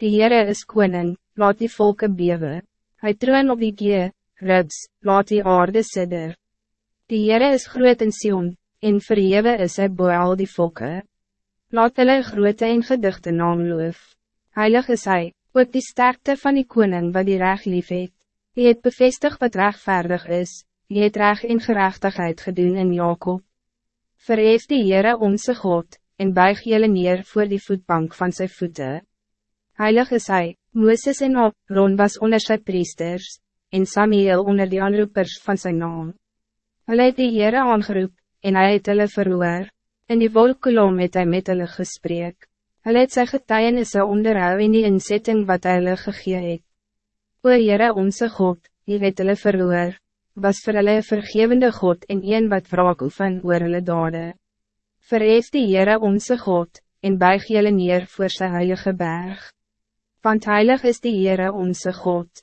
Die Heere is koning, laat die volken bewe. Hij troon op die gee, ribs, laat die aarde sidder. Die Heere is groot in Sion, en verhewe is hy boe al die volken. Laat hulle grote en gedigte naam loof. Heilig is hij, ook die sterkte van die koning wat die reg lief het. Die het bevestig wat rechtvaardig is, die het reg en gerechtigheid gedoen in Jacob. Verheef die Heere onze God, en buig jylle neer voor die voetbank van zijn voeten. Heilig is hij, Mooses en op, Ron was onder sy priesters, en Samuel onder die aanroepers van zijn naam. Hulle het die Heere aangeroep, en hy het hulle verhoor, in die wolkolom het hy met hulle gesprek. Hulle het sy getuienisse onderhou in die inzetting wat hy hulle gegee het. O Heere onze God, die het hulle verhoor, was vir hulle vergevende God en een wat wraak oefen oor hulle dade. Verheef die Heere onze God, en buig julle neer voor sy heilige berg. Want heilig is die Heere onze God.